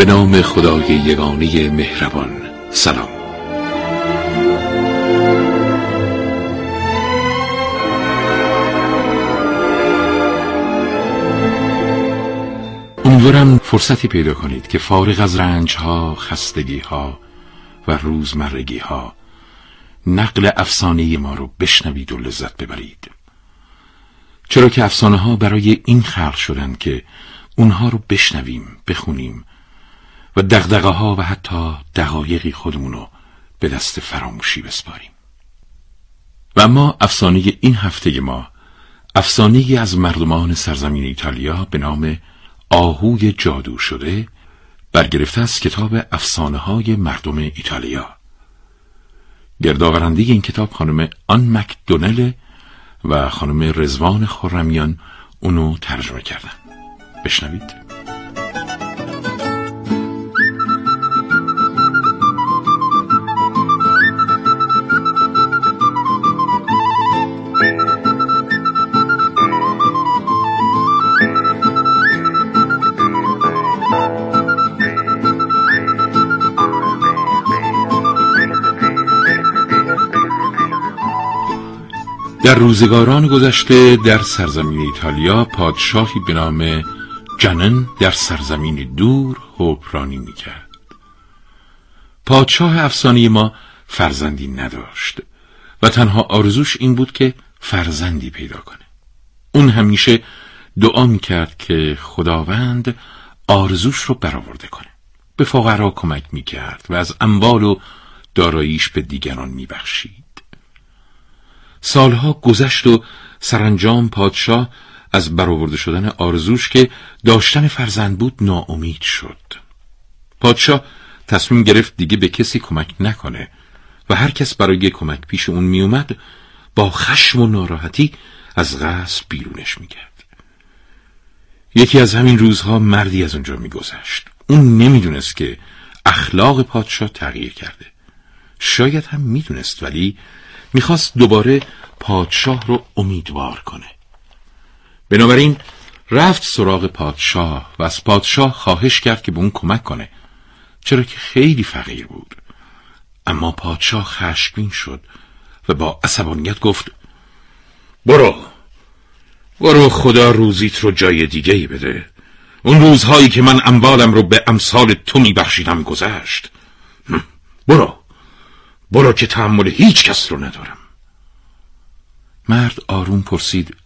به نام خدای یگانه مهربان. سلام. امیدوارم فرصتی پیدا کنید که فارغ از رنج ها، خستگی ها و روزمرگی ها نقل افسانه ما رو بشنوید و لذت ببرید. چرا که افسانه ها برای این خلق شدند که اونها رو بشنویم، بخونیم و دغدغه ها و حتی دقایقی خودمونو به دست فراموشی بسپاریم. و اما افسانه این هفته ما افسانه از مردمان سرزمین ایتالیا به نام آهوی جادو شده برگرفته از کتاب افسانه های مردم ایتالیا. گردآورنده این کتاب خانم آن مکدونل و خانم رزوان خرمیان اونو ترجمه کردن. بشنوید. در روزگاران گذشته در سرزمین ایتالیا پادشاهی به نام جنن در سرزمین دور حکمرانی می‌کرد. پادشاه افسانه ما فرزندی نداشت و تنها آرزوش این بود که فرزندی پیدا کنه. اون همیشه دعا می‌کرد که خداوند آرزوش رو برآورده کنه. به فقرا کمک می‌کرد و از اموال و داراییش به دیگران میبخشید. سالها گذشت و سرانجام پادشاه از برآورده شدن آرزوش که داشتن فرزند بود ناامید شد. پادشاه تصمیم گرفت دیگه به کسی کمک نکنه و هر کس برای کمک پیش اون میومد با خشم و ناراحتی از قصر بیرونش می‌کرد یکی از همین روزها مردی از اونجا میگذشت. اون نمی‌دونست که اخلاق پادشاه تغییر کرده. شاید هم می‌دونست ولی می‌خواست دوباره پادشاه رو امیدوار کنه. بنابراین رفت سراغ پادشاه و از پادشاه خواهش کرد که به اون کمک کنه چرا که خیلی فقیر بود. اما پادشاه خشمگین شد و با عصبانیت گفت برو برو خدا روزیت رو جای دیگه ای بده. اون روزهایی که من اموالم رو به امثال تو میبخشیدم گذشت. برو. برو که تحمل هیچ کس رو ندارم. مرد آروم پرسید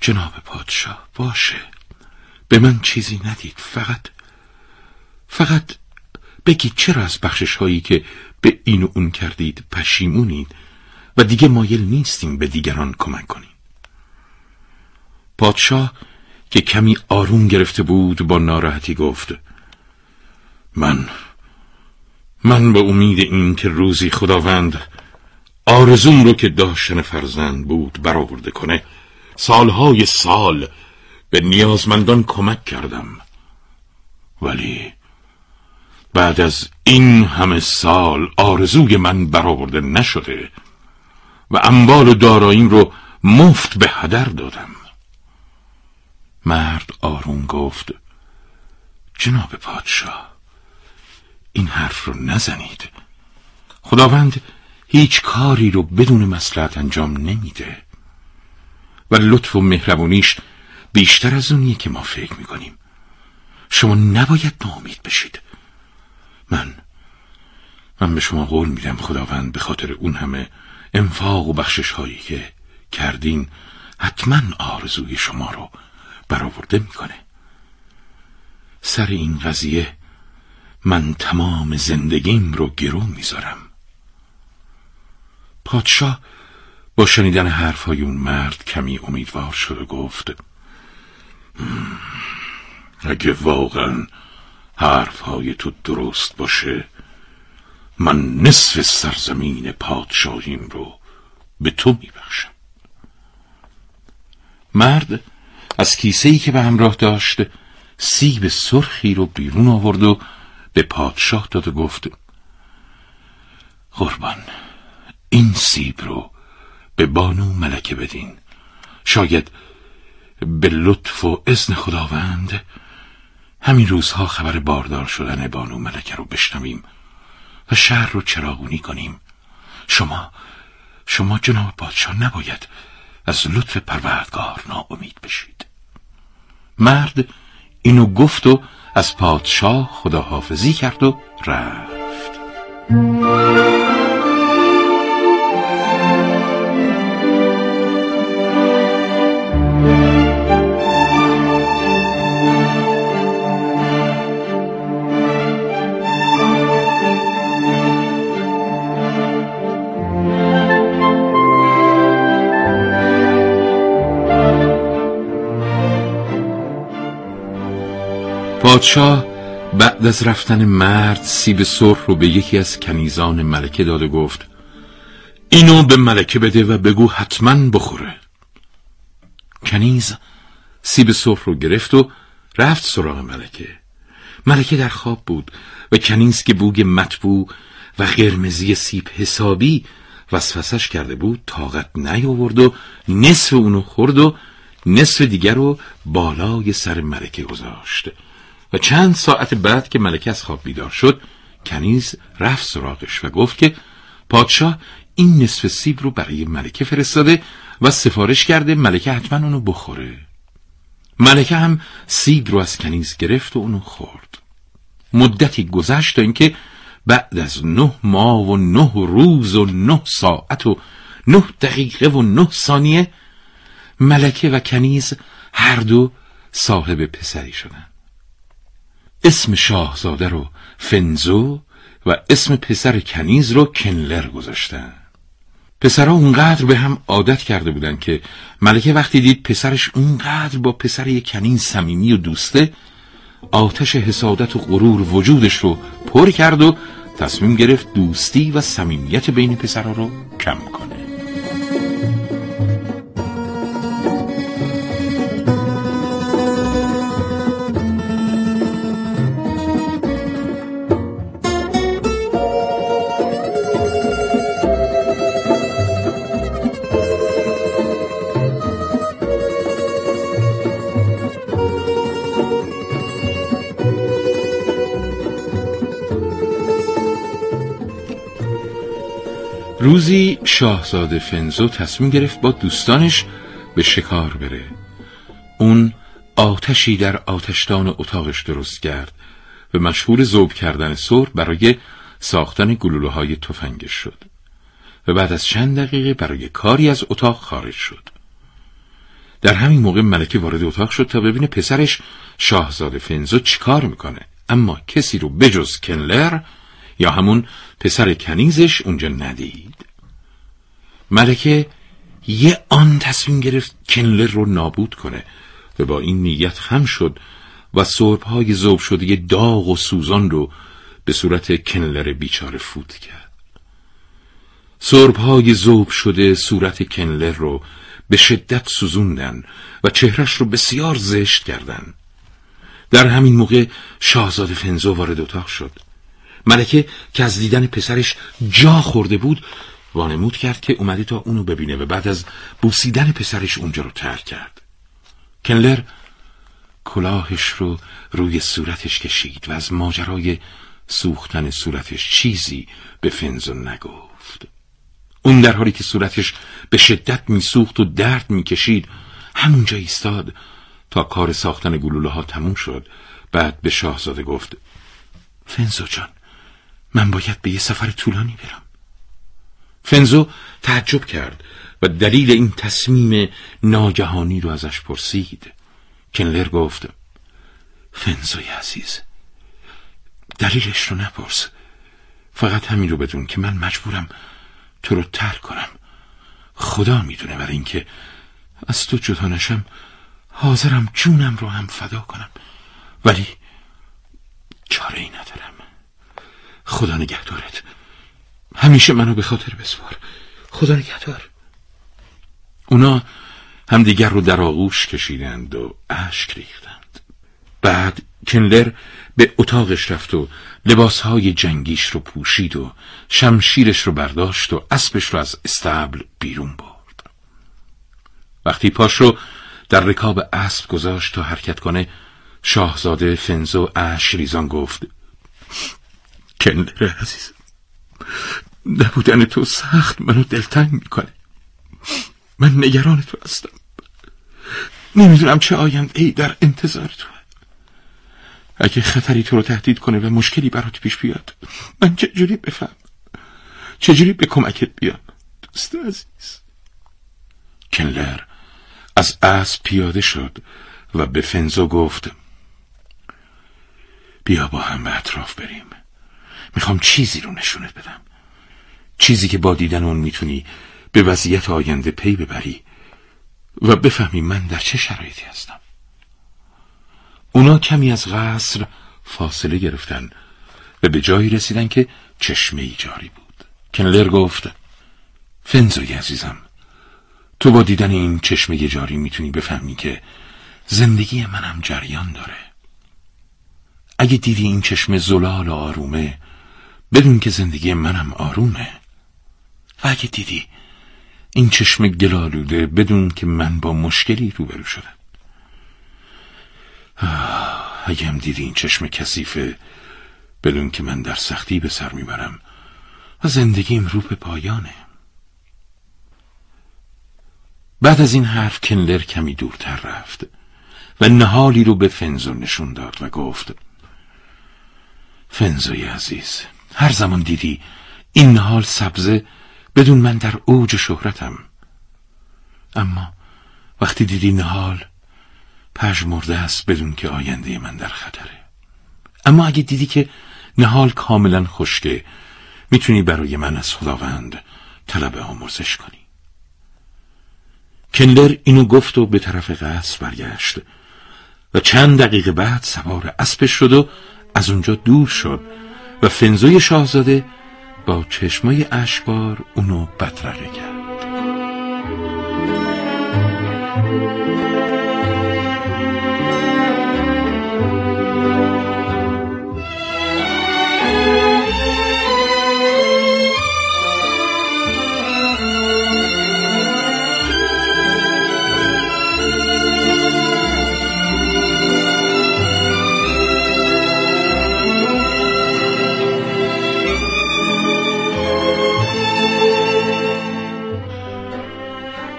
جناب پادشاه باشه. به من چیزی ندید فقط فقط بگید چرا از بخشش هایی که به این و اون کردید پشیمونید و دیگه مایل نیستیم به دیگران کمک کنیم. پادشاه که کمی آروم گرفته بود با ناراحتی گفت من من به امید این که روزی خداوند آرزوم رو که داشتن فرزند بود برآورده کنه سالهای سال به نیازمندان کمک کردم. ولی بعد از این همه سال آرزوی من برآورده نشده و اموال و داراییم رو مفت به هدر دادم. مرد آروم گفت جناب پادشاه این حرف رو نزنید. خداوند هیچ کاری رو بدون مسلحت انجام نمیده. و لطف و مهربونیش بیشتر از اونیه که ما فکر می‌کنیم. شما نباید ناامید بشید. من من به شما قول میدم خداوند به خاطر اون همه انفاق و بخشش هایی که کردین حتما آرزوی شما رو برآورده می‌کنه. سر این قضیه من تمام زندگیم رو گرو می‌ذارم. پادشاه با شنیدن حرفهای اون مرد کمی امیدوار شد و گفت اگه واقعا حرفهای تو درست باشه من نصف سرزمین پادشاهیم رو به تو میبخشم. مرد از کیسه ای که به همراه داشت سیب سرخی رو بیرون آورد و به پادشاه داد و گفت قربان این سیب رو به بانو ملکه بدین. شاید به لطف و اذن خداوند همین روزها خبر باردار شدن بانو ملکه رو بشنویم و شهر رو چراغونی کنیم. شما شما جناب پادشاه نباید از لطف پروردگار ناامید بشید. مرد اینو گفت و از پادشاه خداحافظی کرد و رفت. پادشاه بعد از رفتن مرد سیب سرخ رو به یکی از کنیزان ملکه داد و گفت اینو به ملکه بده و بگو حتما بخوره. کنیز سیب سرخ رو گرفت و رفت سراغ ملکه. ملکه در خواب بود و کنیز که بوگ مطبوع و قرمزی سیب حسابی وسوسش کرده بود طاقت نیاورد و نصف اونو خورد و نصف دیگر رو بالای سر ملکه گذاشت. و چند ساعت بعد که ملکه از خواب بیدار شد کنیز رفت سراغش و گفت که پادشاه این نصف سیب رو برای ملکه فرستاده و سفارش کرده ملکه حتما اونو بخوره. ملکه هم سیب رو از کنیز گرفت و اونو خورد. مدتی گذشت تا اینکه بعد از نه ماه و نه روز و نه ساعت و نه دقیقه و نه ثانیه ملکه و کنیز هر دو صاحب پسری شدن. اسم شاهزاده رو فنزو و اسم پسر کنیز رو کنلر گذاشتن. پسرها اونقدر به هم عادت کرده بودن که ملکه وقتی دید پسرش اونقدر با پسر یک کنیز صمیمی و دوسته آتش حسادت و غرور وجودش رو پر کرد و تصمیم گرفت دوستی و صمیمیت بین پسرها رو کم کنه. روزی شاهزاده فنزو تصمیم گرفت با دوستانش به شکار بره. اون آتشی در آتشدان اتاقش درست کرد و مشهور زوب کردن سر برای ساختن گلوله های تفنگش شد و بعد از چند دقیقه برای کاری از اتاق خارج شد. در همین موقع ملکه وارد اتاق شد تا ببینه پسرش شاهزاده فنزو چیکار می‌کنه. اما کسی رو بجز کنلر یا همون پسر کنیزش اونجا ندید؟ ملکه یه آن تصمیم گرفت کنلر رو نابود کنه و با این نیت خم شد و های زوب شده داغ و سوزان رو به صورت کنلر بیچاره فوت کرد. های زوب شده صورت کنلر رو به شدت سوزوندن و چهرش رو بسیار زشت کردن. در همین موقع شاهزاده فنزو وارد اتاق شد. ملکه که از دیدن پسرش جا خورده بود وانمود کرد که اومده تا اونو ببینه و بعد از بوسیدن پسرش اونجا رو ترک کرد. کنلر کلاهش رو روی صورتش کشید و از ماجرای سوختن صورتش چیزی به فنزو نگفت. اون در حالی که صورتش به شدت میسوخت و درد می‌کشید همونجا ایستاد تا کار ساختن گلوله ها تموم شد. بعد به شاهزاده گفت فنزو جان من باید به یه سفر طولانی برم. فنزو تعجب کرد و دلیل این تصمیم ناگهانی رو ازش پرسید. کنلر گفت فنزوی عزیز دلیلش رو نپرس. فقط همین رو بدون که من مجبورم تو رو ترک کنم. خدا می‌دونه برای اینکه از تو جدا نشم حاضرم جونم رو هم فدا کنم. ولی چاره ای ندارم. خدا نگهدارت. همیشه منو به خاطر بسپار. خدا نگهدار. اونا همدیگر رو در آغوش کشیدند و اشک ریختند. بعد کنلر به اتاقش رفت و لباسهای جنگیش رو پوشید و شمشیرش رو برداشت و اسبش رو از استبل بیرون برد. وقتی پاش رو در رکاب اسب گذاشت تا حرکت کنه شاهزاده فنزو اش ریزان گفت کنلر عزیز. نبودن تو سخت منو دلتنگ می‌کنه. من نگران تو هستم. نمی‌دونم چه آینده ای در انتظار تو اگه خطری تو رو تهدید کنه و مشکلی برات پیش بیاد من چجوری بفهم؟ چجوری به کمکت بیام؟ دوست عزیز. کنلر از اسب پیاده شد و به فنزو گفت بیا با هم به اطراف بریم. می‌خوام چیزی رو نشونت بدم. چیزی که با دیدن اون می‌تونی به وضعیت آینده پی ببری و بفهمی من در چه شرایطی هستم. اونا کمی از قصر فاصله گرفتن و به جایی رسیدن که چشمه جاری بود. کنلر گفت فنزوی عزیزم تو با دیدن این چشمه جاری می‌تونی بفهمی که زندگی منم جریان داره. اگه دیدی این چشم زلال و آرومه بدون که زندگی منم آرومه. و اگه دیدی این چشم گلالوده بدون که من با مشکلی روبرو شدم. اگه هم دیدی این چشم کثیفه بدون که من در سختی به سر می‌برم و زندگیم رو به پایانه. بعد از این حرف کنلر کمی دورتر رفت و نهالی رو به فنزو نشون داد و گفت فنزوی عزیز هر زمان دیدی این نهال سبزه بدون من در اوج شهرتم. اما وقتی دیدی نهال مرده است بدون که آینده من در خطره. اما اگه دیدی که نهال کاملا خشکه می‌تونی برای من از خداوند طلب آمرزش کنی. کنلر اینو گفت و به طرف قصر برگشت و چند دقیقه بعد سوار اسبش شد و از اونجا دور شد. و فنزوی شاهزاده با چشمای اشبار اونو بدرقه کرد.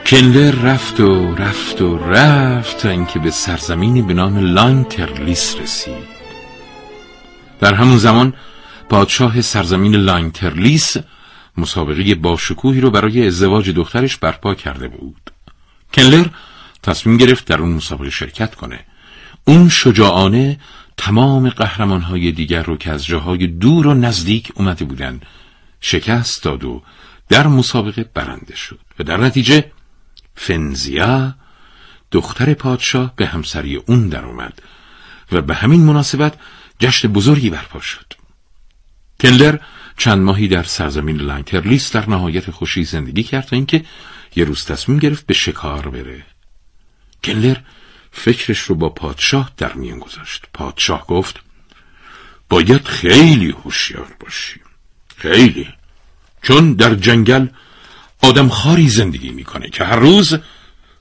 کنلر رفت و رفت و رفت تا اینکه به سرزمینی به نام لانترلیس رسید. در همون زمان پادشاه سرزمین لانترلیس مسابقه باشکوهی رو برای ازدواج دخترش برپا کرده بود. کنلر تصمیم گرفت در اون مسابقه شرکت کنه. اون شجاعانه تمام قهرمانهای دیگر رو که از جاهای دور و نزدیک اومده بودن شکست داد و در مسابقه برنده شد و در نتیجه فنزیا دختر پادشاه به همسری اون در اومد و به همین مناسبت جشن بزرگی برپا شد. کنلر چند ماهی در سرزمین لانکرلیس در نهایت خوشی زندگی کرد تا اینکه یه روز تصمیم گرفت به شکار بره. کنلر فکرش رو با پادشاه در میان گذاشت. پادشاه گفت باید خیلی هوشیار باشی. خیلی. چون در جنگل آدم خاری زندگی می‌کنه که هر روز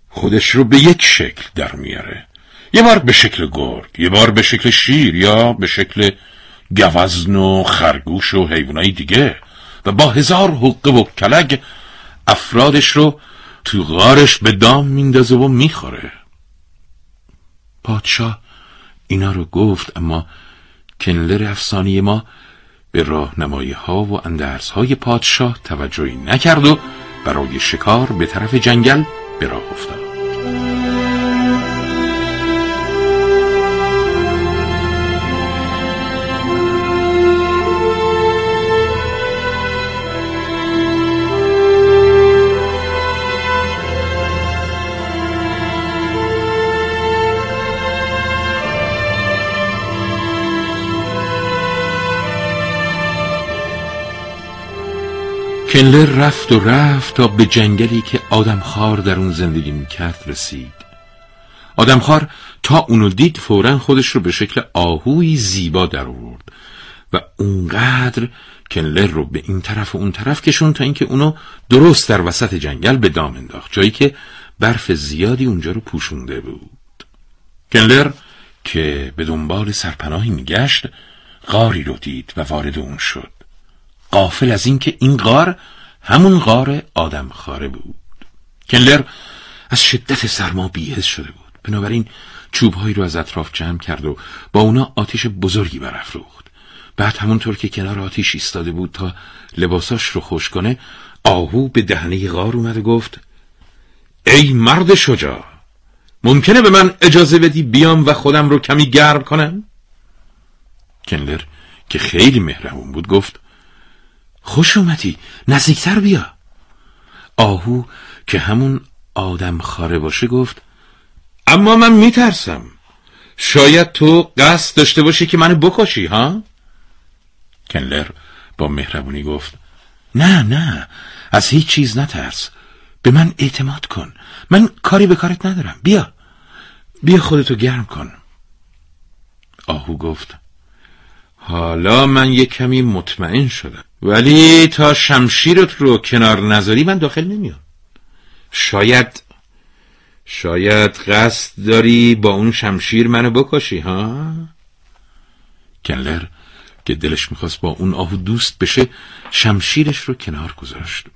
خودش رو به یک شکل در میاره. یه بار به شکل گرگ یه بار به شکل شیر یا به شکل گوزن و خرگوش و حیوانای دیگه و با هزار حقه و کلگ افرادش رو تو غارش به دام میندازه و می‌خوره. پادشاه اینا رو گفت اما کنلر افسانی ما به راهنمایی ها و اندرس های پادشاه توجهی نکرد و برای شکار به طرف جنگل به افتاد. کنلر رفت و رفت تا به جنگلی که آدمخوار در اون زندگی می‌کرد رسید. آدمخوار تا اونو دید فورا خودش رو به شکل آهوی زیبا در آورد و اونقدر کنلر رو به این طرف و اون طرف کشون تا اینکه اونو درست در وسط جنگل به دام انداخت جایی که برف زیادی اونجا رو پوشونده بود. کنلر که به دنبال سرپناهی میگشت غاری رو دید و وارد اون شد. قافل از اینکه این غار همون غار آدم خاره بود. کنلر از شدت سرما بیهز شده بود. بنابراین چوبهایی رو از اطراف جمع کرد و با اونا آتیش بزرگی برافروخت. بعد همونطور که کنار آتیش ایستاده بود تا لباساش رو خوش کنه آهو به دهنه غار اومد و گفت ای مرد شجاع ممکنه به من اجازه بدی بیام و خودم رو کمی گرم کنم؟ کنلر که خیلی مهربون بود گفت خوش اومدی. نزدیکتر بیا. آهو که همون آدم خاره باشه گفت اما من میترسم. شاید تو قصد داشته باشی که منو بکشی ها؟ کنلر با مهربونی گفت نه نه از هیچ چیز نترس. به من اعتماد کن. من کاری به کارت ندارم. بیا. بیا خودتو گرم کن. آهو گفت حالا من یک کمی مطمئن شدم. ولی تا شمشیرت رو کنار نذاری من داخل نمیام. شاید شاید قصد داری با اون شمشیر منو بکشی ها؟ کنلر که دلش می‌خواست با اون آهو دوست بشه شمشیرش رو کنار گذاشت.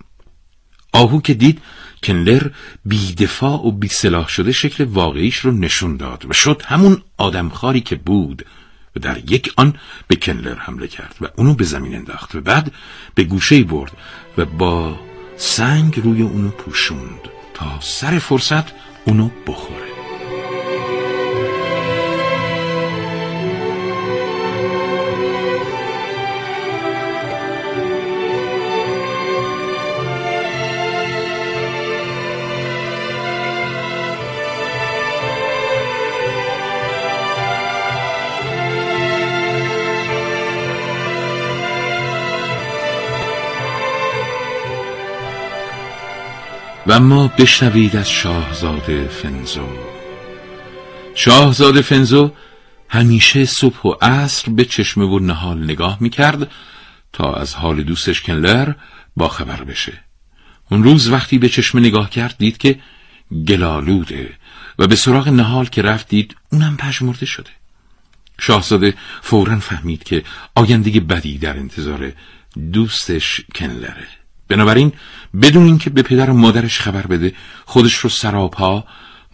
آهو که دید کنلر بیدفاع و بی سلاح شده شکل واقعیش رو نشون داد و شد همون آدمخاری که بود. و در یک آن به کنلر حمله کرد و اونو به زمین انداخت و بعد به گوشه برد و با سنگ روی اونو پوشوند تا سر فرصت اونو بخوره. و اما بشنوید از شاهزاده فنزو. شاهزاده فنزو همیشه صبح و عصر به چشمه و نهال نگاه می‌کرد تا از حال دوستش کنلر با خبر بشه. اون روز وقتی به چشمه نگاه کرد دید که گلالوده و به سراغ نهال که رفت دید اونم پشمرده شده. شاهزاده فورا فهمید که آینده بدی در انتظار دوستش کنلره بنابراین بدون اینکه به پدر و مادرش خبر بده خودش رو سراپا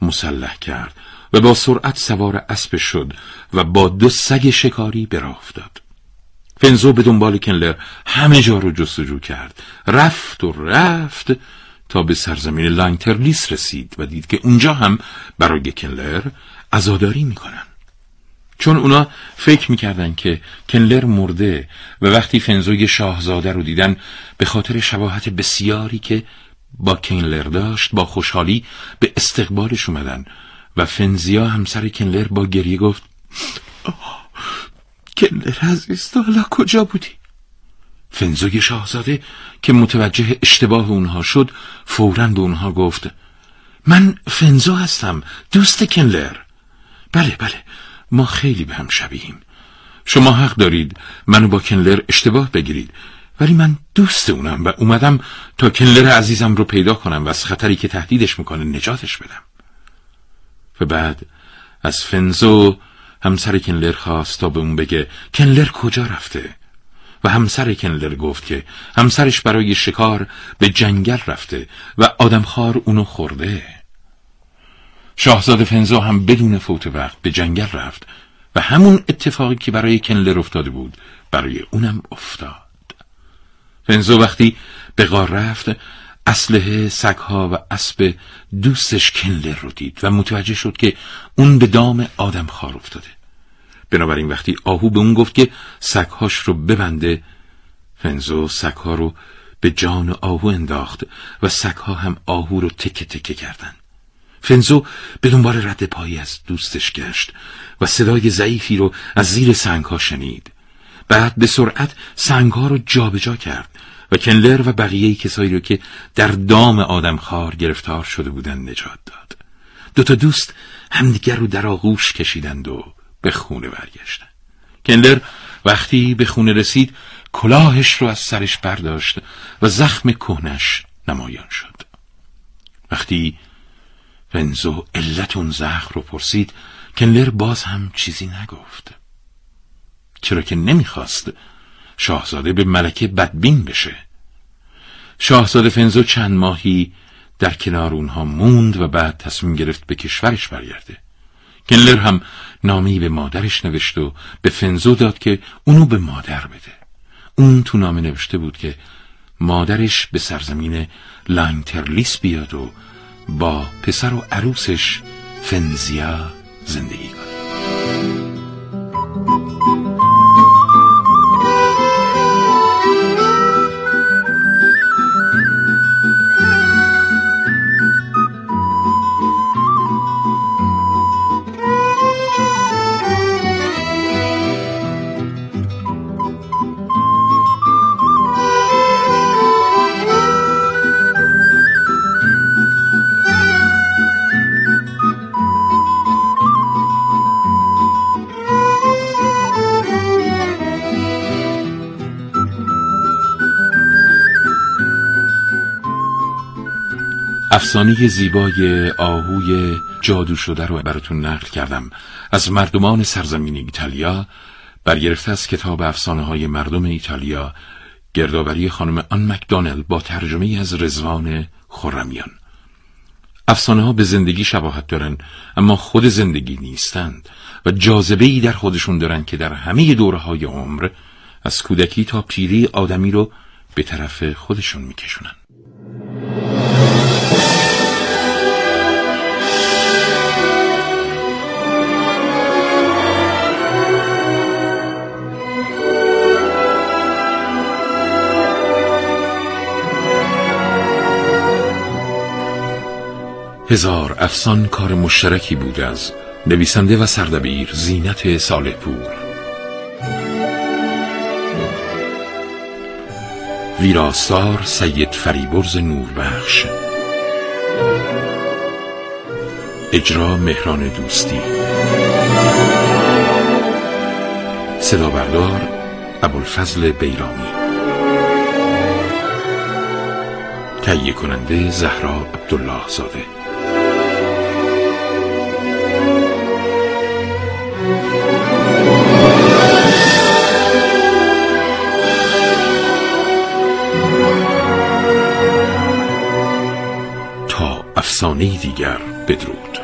مسلح کرد و با سرعت سوار اسب شد و با دو سگ شکاری به راه افتاد. فنزو به دنبال کنلر همه جا رو جستجو کرد. رفت و رفت تا به سرزمین لانگترلیس رسید و دید که اونجا هم برای کنلر ازاداری می‌کنن. چون اونا فکر می‌کردن که کنلر مرده و وقتی فنزوی شاهزاده رو دیدن به خاطر شباهت بسیاری که با کنلر داشت با خوشحالی به استقبالش اومدن و فنزیا همسر کنلر با گریه گفت کنلر عزیز حالا کجا بودی؟ فنزوی شاهزاده که متوجه اشتباه اونها شد فورا به اونها گفت من فنزو هستم دوست کنلر بله بله ما خیلی به هم شبیهیم. شما حق دارید منو با کنلر اشتباه بگیرید. ولی من دوست اونم و اومدم تا کنلر عزیزم رو پیدا کنم و از خطری که تهدیدش می‌کنه نجاتش بدم. و بعد از فنزو همسر کنلر خواست تا به اون بگه کنلر کجا رفته؟ و همسر کنلر گفت که همسرش برای شکار به جنگل رفته و آدمخوار اونو خورده. شاهزاده فنزو هم بدون فوت وقت به جنگل رفت و همون اتفاقی که برای کنلر افتاده بود برای اونم افتاد. فنزو وقتی به غار رفت اسلحه سگها و اسب دوستش کنلر رو دید و متوجه شد که اون به دام آدم خار افتاده. بنابراین وقتی آهو به اون گفت که سگهاش رو ببنده فنزو سگها رو به جان آهو انداخت و سگها هم آهو رو تکه تکه کردن فنزو به دنبال رد پایی از دوستش گشت و صدای ضعیفی رو از زیر سنگ ها شنید. بعد به سرعت سنگ ها رو جابجا کرد و کنلر و بقیه کسایی رو که در دام آدمخوار گرفتار شده بودند نجات داد. دو تا دوست همدیگر رو در آغوش کشیدند و به خونه برگشتند کنلر وقتی به خونه رسید کلاهش رو از سرش برداشت و زخم کهنش نمایان شد. وقتی ونزو علت اون زخم رو پرسید کنلر باز هم چیزی نگفت. چرا که نمی‌خواست شاهزاده به ملکه بدبین بشه. شاهزاده فنزو چند ماهی در کنار اونها موند و بعد تصمیم گرفت به کشورش برگرده. کنلر هم نامی به مادرش نوشت و به فنزو داد که اونو به مادر بده. اون تو نامه نوشته بود که مادرش به سرزمین لانترلیس بیاد و با پسر و عروسش فنزیا زندگی کنه. افسانه زیبای آهوی جادو شده رو براتون نقل کردم. از مردمان سرزمین ایتالیا برگرفته از کتاب افسانه های مردم ایتالیا گردآوری خانم آن مکدانل با ترجمه از رزوان خرمیان. افسانه ها به زندگی شباهت دارن اما خود زندگی نیستند و جاذبه ای در خودشون دارن که در همه دوره های عمر از کودکی تا پیری آدمی رو به طرف خودشون میکشونن. هزار افسان کار مشترکی بود از نویسنده و سردبیر زینت صالح پور ویراستار سید فریبرز نوربخش. اجرا مهران دوستی. صدا بردار ابوالفضل بیرامی تهیه کننده زهرا عبدالله زاده دیگر بدرود.